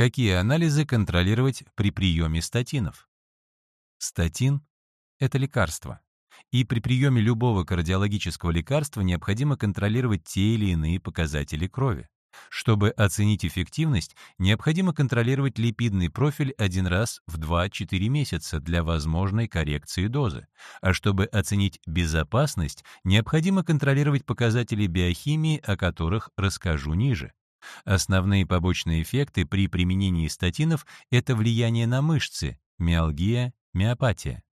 Какие анализы контролировать при приеме статинов? Статин — это лекарство. И при приеме любого кардиологического лекарства необходимо контролировать те или иные показатели крови. Чтобы оценить эффективность, необходимо контролировать липидный профиль один раз в 2-4 месяца для возможной коррекции дозы. А чтобы оценить безопасность, необходимо контролировать показатели биохимии, о которых расскажу ниже. Основные побочные эффекты при применении статинов – это влияние на мышцы, миалгия, миопатия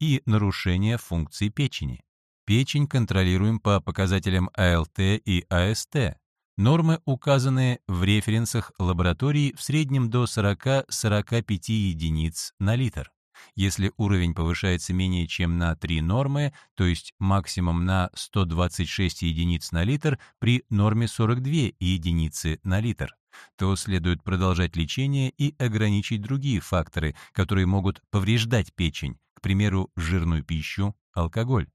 и нарушение функций печени. Печень контролируем по показателям АЛТ и АСТ. Нормы указаны в референсах лабораторий в среднем до 40-45 единиц на литр. Если уровень повышается менее чем на 3 нормы, то есть максимум на 126 единиц на литр при норме 42 единицы на литр, то следует продолжать лечение и ограничить другие факторы, которые могут повреждать печень, к примеру, жирную пищу, алкоголь.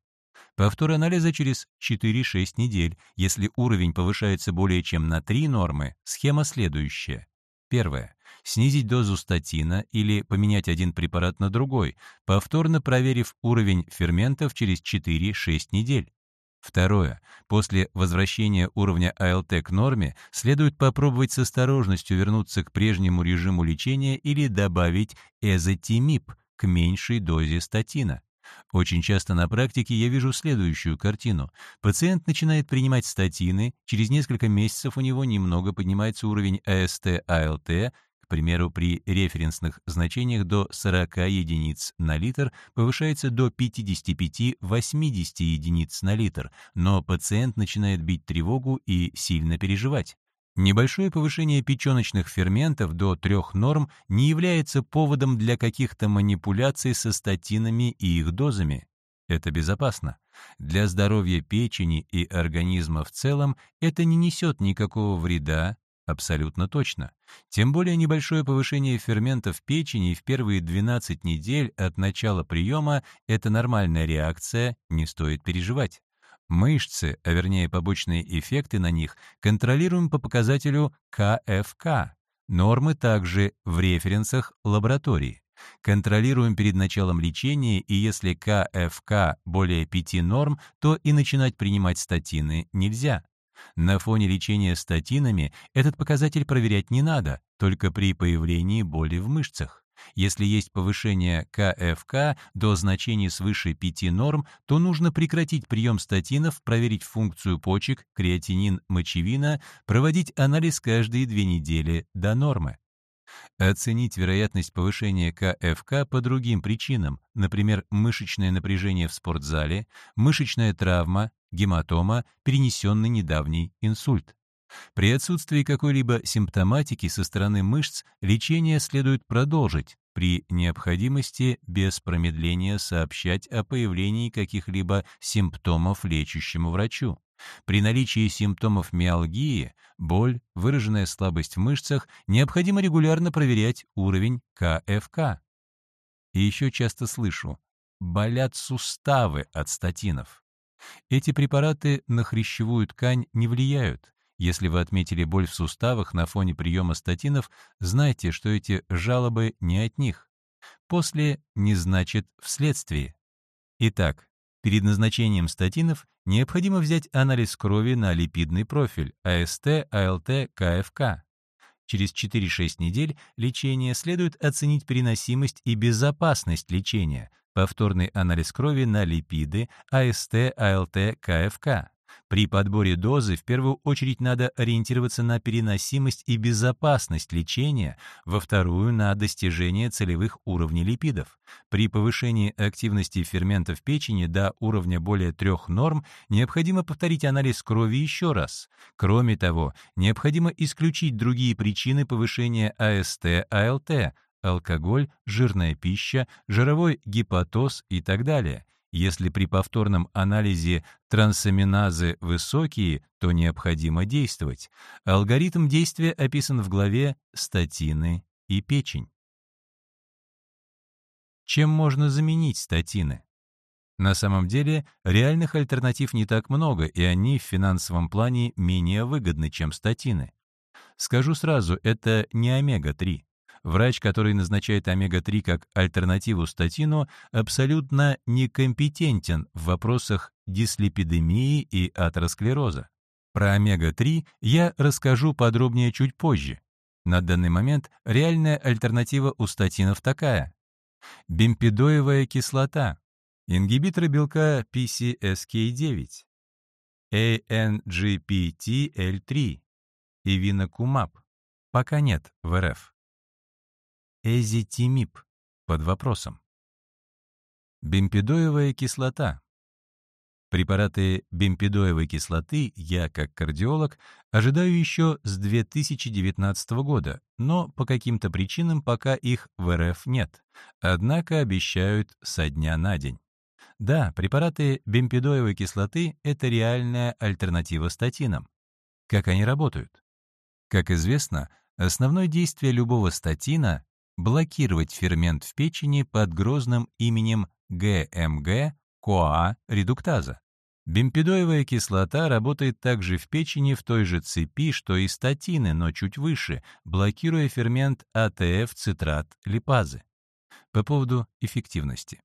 Повтор анализа через 4-6 недель. Если уровень повышается более чем на 3 нормы, схема следующая. Первое. Снизить дозу статина или поменять один препарат на другой, повторно проверив уровень ферментов через 4-6 недель. Второе. После возвращения уровня АЛТ к норме следует попробовать с осторожностью вернуться к прежнему режиму лечения или добавить эзотимип к меньшей дозе статина. Очень часто на практике я вижу следующую картину. Пациент начинает принимать статины, через несколько месяцев у него немного поднимается уровень АСТ-АЛТ, к примеру, при референсных значениях до 40 единиц на литр повышается до 55-80 единиц на литр, но пациент начинает бить тревогу и сильно переживать. Небольшое повышение печеночных ферментов до трех норм не является поводом для каких-то манипуляций со статинами и их дозами. Это безопасно. Для здоровья печени и организма в целом это не несет никакого вреда, абсолютно точно. Тем более небольшое повышение ферментов печени в первые 12 недель от начала приема – это нормальная реакция, не стоит переживать. Мышцы, а вернее побочные эффекты на них, контролируем по показателю КФК. Нормы также в референсах лаборатории. Контролируем перед началом лечения, и если КФК более 5 норм, то и начинать принимать статины нельзя. На фоне лечения статинами этот показатель проверять не надо, только при появлении боли в мышцах. Если есть повышение КФК до значений свыше 5 норм, то нужно прекратить прием статинов, проверить функцию почек, креатинин, мочевина, проводить анализ каждые две недели до нормы. Оценить вероятность повышения КФК по другим причинам, например, мышечное напряжение в спортзале, мышечная травма, гематома, перенесенный недавний инсульт. При отсутствии какой-либо симптоматики со стороны мышц лечение следует продолжить, при необходимости без промедления сообщать о появлении каких-либо симптомов лечащему врачу. При наличии симптомов миалгии, боль, выраженная слабость в мышцах, необходимо регулярно проверять уровень КФК. И еще часто слышу, болят суставы от статинов. Эти препараты на хрящевую ткань не влияют, если вы отметили боль в суставах на фоне приема статинов, знайте, что эти жалобы не от них. После не значит вследствие. Итак, перед назначением статинов необходимо взять анализ крови на липидный профиль АСТ, АЛТ, КФК. Через 4-6 недель лечения следует оценить переносимость и безопасность лечения, повторный анализ крови на липиды АСТ, АЛТ, КФК. При подборе дозы в первую очередь надо ориентироваться на переносимость и безопасность лечения, во вторую — на достижение целевых уровней липидов. При повышении активности ферментов печени до уровня более трех норм необходимо повторить анализ крови еще раз. Кроме того, необходимо исключить другие причины повышения АСТ-АЛТ, алкоголь, жирная пища, жировой гепатоз и так далее — если при повторном анализе трансаминазы высокие, то необходимо действовать. Алгоритм действия описан в главе «Статины и печень». Чем можно заменить статины? На самом деле, реальных альтернатив не так много, и они в финансовом плане менее выгодны, чем статины. Скажу сразу, это не омега-3. Врач, который назначает омега-3 как альтернативу статину, абсолютно некомпетентен в вопросах дислепидемии и атеросклероза. Про омега-3 я расскажу подробнее чуть позже. На данный момент реальная альтернатива у статинов такая. Бемпидоевая кислота, ингибиторы белка PCSK9, ANGPTL3, Ивинокумаб, пока нет в РФ. Эзитимип под вопросом. Бемпидоевая кислота. Препараты бемпидоевой кислоты я, как кардиолог, ожидаю еще с 2019 года, но по каким-то причинам пока их в РФ нет, однако обещают со дня на день. Да, препараты бемпидоевой кислоты — это реальная альтернатива статинам. Как они работают? Как известно, основное действие любого статина блокировать фермент в печени под грозным именем ГМГ коа-редуктаза. Бемпидоевая кислота работает также в печени в той же цепи, что и статины, но чуть выше, блокируя фермент АТФ-цитрат липазы. По поводу эффективности.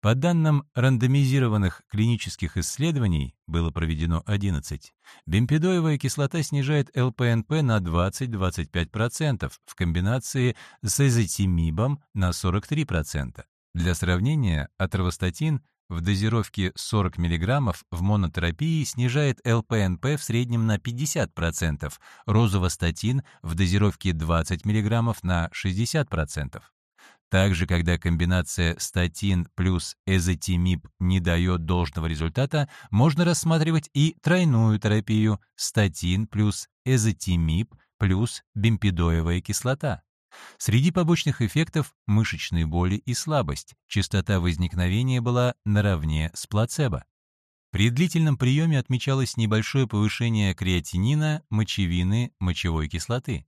По данным рандомизированных клинических исследований, было проведено 11, бемпидоевая кислота снижает ЛПНП на 20-25% в комбинации с эзотимибом на 43%. Для сравнения, атровостатин в дозировке 40 мг в монотерапии снижает ЛПНП в среднем на 50%, розовостатин в дозировке 20 мг на 60%. Также, когда комбинация статин плюс эзотимиб не дает должного результата, можно рассматривать и тройную терапию статин плюс эзотимиб плюс бемпидоевая кислота. Среди побочных эффектов – мышечные боли и слабость. Частота возникновения была наравне с плацебо. При длительном приеме отмечалось небольшое повышение креатинина, мочевины, мочевой кислоты.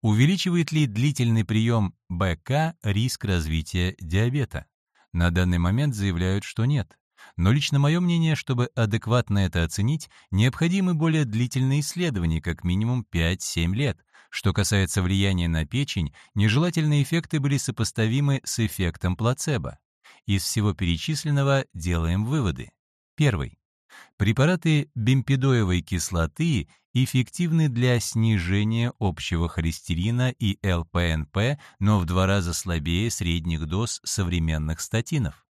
Увеличивает ли длительный прием БК риск развития диабета? На данный момент заявляют, что нет. Но лично мое мнение, чтобы адекватно это оценить, необходимы более длительные исследования, как минимум 5-7 лет. Что касается влияния на печень, нежелательные эффекты были сопоставимы с эффектом плацебо. Из всего перечисленного делаем выводы. Первый. Препараты бемпидоевой кислоты эффективны для снижения общего холестерина и ЛПНП, но в два раза слабее средних доз современных статинов.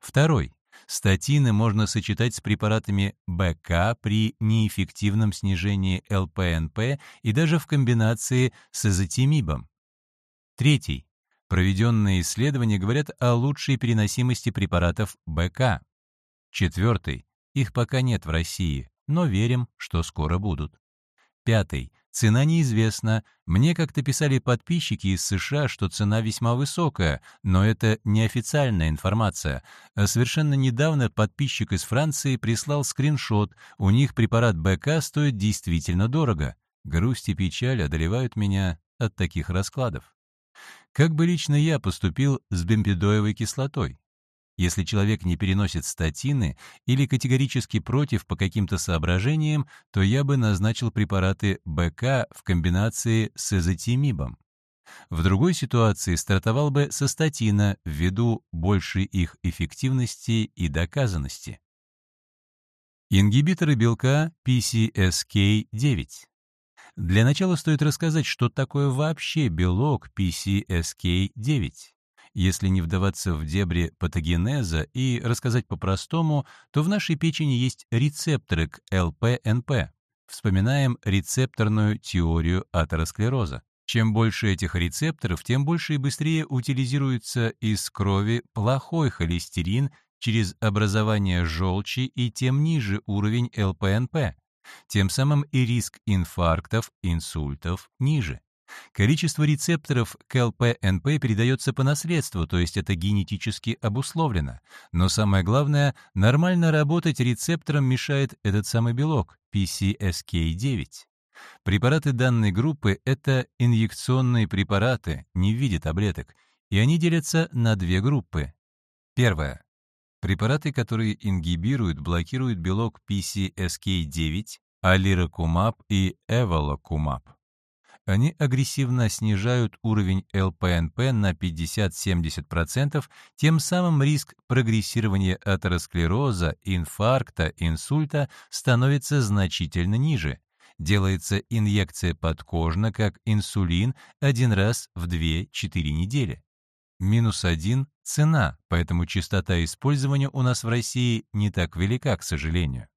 Второй. Статины можно сочетать с препаратами БК при неэффективном снижении ЛПНП и даже в комбинации с эзотимибом. Третий. Проведенные исследования говорят о лучшей переносимости препаратов БК. Четвертый. Их пока нет в России, но верим, что скоро будут. Пятый. Цена неизвестна. Мне как-то писали подписчики из США, что цена весьма высокая, но это неофициальная информация. А совершенно недавно подписчик из Франции прислал скриншот. У них препарат БК стоит действительно дорого. Грусть и печаль одолевают меня от таких раскладов. Как бы лично я поступил с бемпидоевой кислотой? Если человек не переносит статины или категорически против по каким-то соображениям, то я бы назначил препараты БК в комбинации с эзотимибом. В другой ситуации стартовал бы со статина ввиду большей их эффективности и доказанности. Ингибиторы белка PCSK9. Для начала стоит рассказать, что такое вообще белок PCSK9. Если не вдаваться в дебри патогенеза и рассказать по-простому, то в нашей печени есть рецепторы к ЛПНП. Вспоминаем рецепторную теорию атеросклероза. Чем больше этих рецепторов, тем больше и быстрее утилизируется из крови плохой холестерин через образование желчи и тем ниже уровень ЛПНП. Тем самым и риск инфарктов, инсультов ниже. Количество рецепторов к передается по наследству, то есть это генетически обусловлено. Но самое главное, нормально работать рецепторам мешает этот самый белок, PCSK9. Препараты данной группы — это инъекционные препараты, не в виде таблеток, и они делятся на две группы. Первая. Препараты, которые ингибируют, блокируют белок PCSK9, алирокумаб и эволокумаб. Они агрессивно снижают уровень ЛПНП на 50-70%, тем самым риск прогрессирования атеросклероза, инфаркта, инсульта становится значительно ниже. Делается инъекция подкожно, как инсулин, один раз в 2-4 недели. Минус один – цена, поэтому частота использования у нас в России не так велика, к сожалению.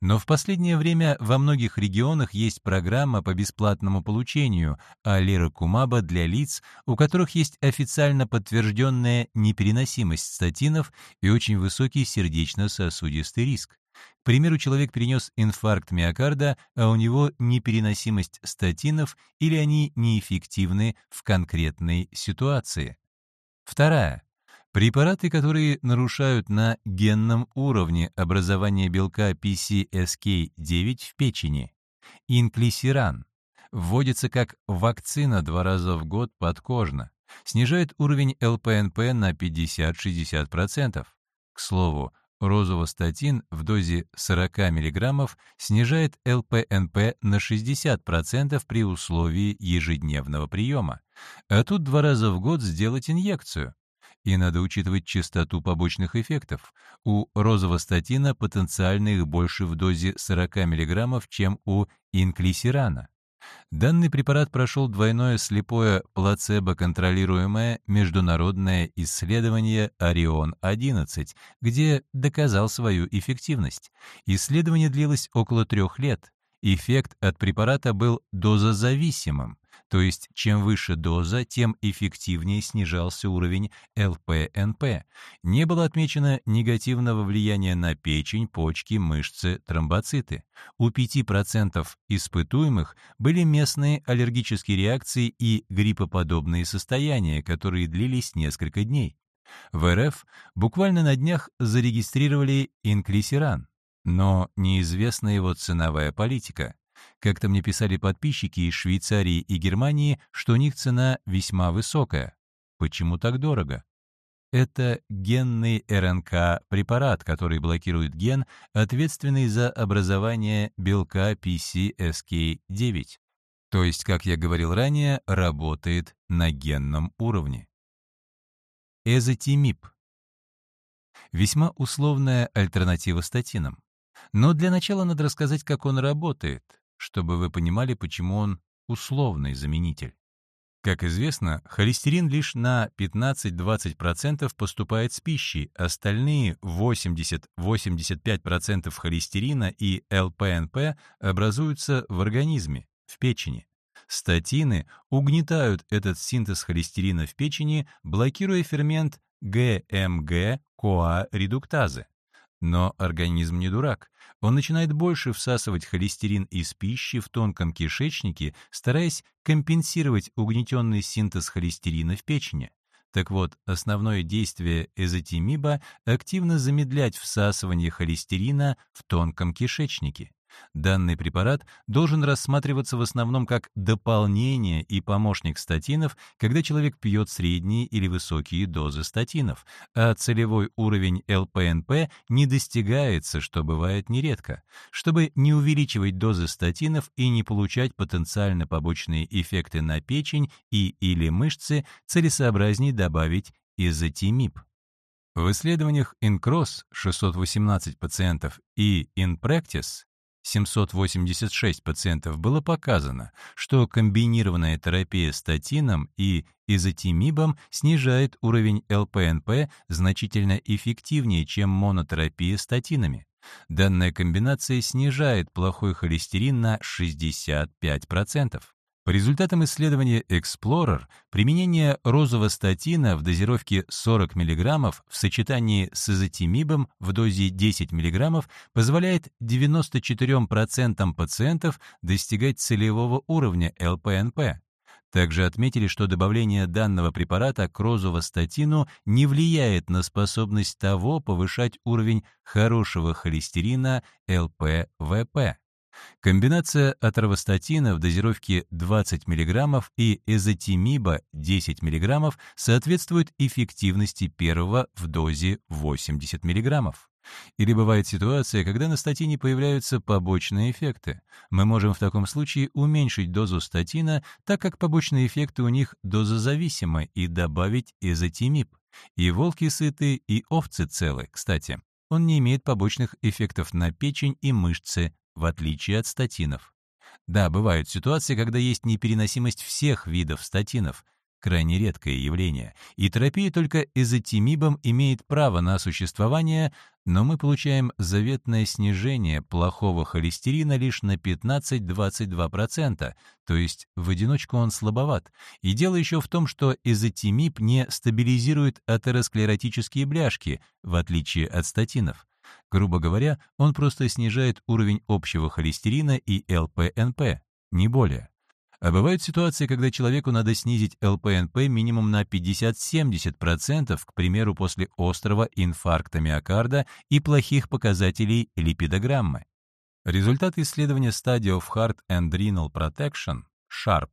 Но в последнее время во многих регионах есть программа по бесплатному получению алирокумаба для лиц, у которых есть официально подтвержденная непереносимость статинов и очень высокий сердечно-сосудистый риск. К примеру, человек перенес инфаркт миокарда, а у него непереносимость статинов или они неэффективны в конкретной ситуации. Вторая. Препараты, которые нарушают на генном уровне образование белка PCSK9 в печени. Инклисиран. Вводится как вакцина два раза в год подкожно. Снижает уровень ЛПНП на 50-60%. К слову, розовостатин в дозе 40 мг снижает ЛПНП на 60% при условии ежедневного приема. А тут два раза в год сделать инъекцию. И надо учитывать частоту побочных эффектов. У розового статина потенциально их больше в дозе 40 мг, чем у инклисирана. Данный препарат прошел двойное слепое плацебо-контролируемое международное исследование «Орион-11», где доказал свою эффективность. Исследование длилось около трех лет. Эффект от препарата был дозозависимым. То есть чем выше доза, тем эффективнее снижался уровень ЛПНП. Не было отмечено негативного влияния на печень, почки, мышцы, тромбоциты. У 5% испытуемых были местные аллергические реакции и гриппоподобные состояния, которые длились несколько дней. В РФ буквально на днях зарегистрировали инклисиран, но неизвестна его ценовая политика. Как-то мне писали подписчики из Швейцарии и Германии, что у них цена весьма высокая. Почему так дорого? Это генный РНК-препарат, который блокирует ген, ответственный за образование белка PCSK9. То есть, как я говорил ранее, работает на генном уровне. Эзотимип. Весьма условная альтернатива статинам. Но для начала надо рассказать, как он работает чтобы вы понимали, почему он условный заменитель. Как известно, холестерин лишь на 15-20% поступает с пищей, остальные 80-85% холестерина и ЛПНП образуются в организме, в печени. Статины угнетают этот синтез холестерина в печени, блокируя фермент ГМГ-коа-редуктазы. Но организм не дурак. Он начинает больше всасывать холестерин из пищи в тонком кишечнике, стараясь компенсировать угнетенный синтез холестерина в печени. Так вот, основное действие эзотимиба — активно замедлять всасывание холестерина в тонком кишечнике. Данный препарат должен рассматриваться в основном как дополнение и помощник статинов, когда человек пьет средние или высокие дозы статинов, а целевой уровень ЛПНП не достигается, что бывает нередко. Чтобы не увеличивать дозы статинов и не получать потенциально побочные эффекты на печень и или мышцы, целесообразнее добавить изотимиб. В исследованиях INCROSS 618 пациентов и InPractice 786 пациентов было показано, что комбинированная терапия статином и изотимибом снижает уровень ЛПНП значительно эффективнее, чем монотерапия статинами. Данная комбинация снижает плохой холестерин на 65%. По результатам исследования Explorer, применение розового статина в дозировке 40 мг в сочетании с изотимибом в дозе 10 мг позволяет 94% пациентов достигать целевого уровня ЛПНП. Также отметили, что добавление данного препарата к розовостатину не влияет на способность того повышать уровень хорошего холестерина ЛПВП. Комбинация атровостатина в дозировке 20 мг и эзотимиба 10 мг соответствует эффективности первого в дозе 80 мг. Или бывает ситуация, когда на статине появляются побочные эффекты. Мы можем в таком случае уменьшить дозу статина, так как побочные эффекты у них дозозависимы, и добавить эзотимип. И волки сыты, и овцы целы, кстати. Он не имеет побочных эффектов на печень и мышцы, в отличие от статинов. Да, бывают ситуации, когда есть непереносимость всех видов статинов, крайне редкое явление, и терапия только эзотимибом имеет право на существование, но мы получаем заветное снижение плохого холестерина лишь на 15-22%, то есть в одиночку он слабоват. И дело еще в том, что эзотимиб не стабилизирует атеросклеротические бляшки, в отличие от статинов. Грубо говоря, он просто снижает уровень общего холестерина и ЛПНП, не более. А бывают ситуации, когда человеку надо снизить ЛПНП минимум на 50-70%, к примеру, после острого инфаркта миокарда и плохих показателей липидограммы. Результаты исследования Study of Heart and Renal Protection, SHARP,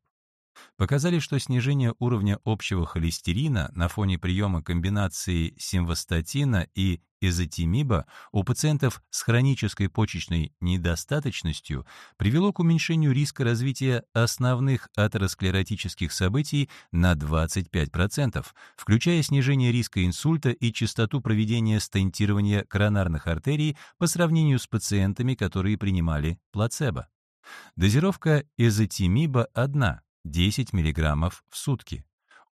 показали, что снижение уровня общего холестерина на фоне приема комбинации симвастатина и изотимиба у пациентов с хронической почечной недостаточностью привело к уменьшению риска развития основных атеросклеротических событий на 25%, включая снижение риска инсульта и частоту проведения стентирования коронарных артерий по сравнению с пациентами, которые принимали плацебо. Дозировка изотимиба одна 10 мг в сутки.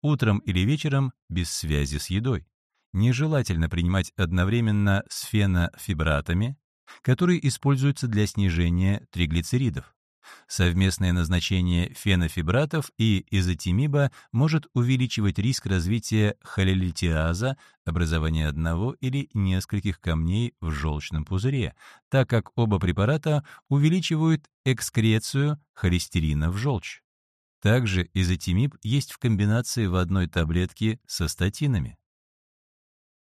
Утром или вечером без связи с едой. Нежелательно принимать одновременно с фенофибратами, которые используются для снижения триглицеридов. Совместное назначение фенофибратов и изотимиба может увеличивать риск развития холелитиаза, образования одного или нескольких камней в желчном пузыре, так как оба препарата увеличивают экскрецию холестерина в желчь. Также изотимиб есть в комбинации в одной таблетке со статинами.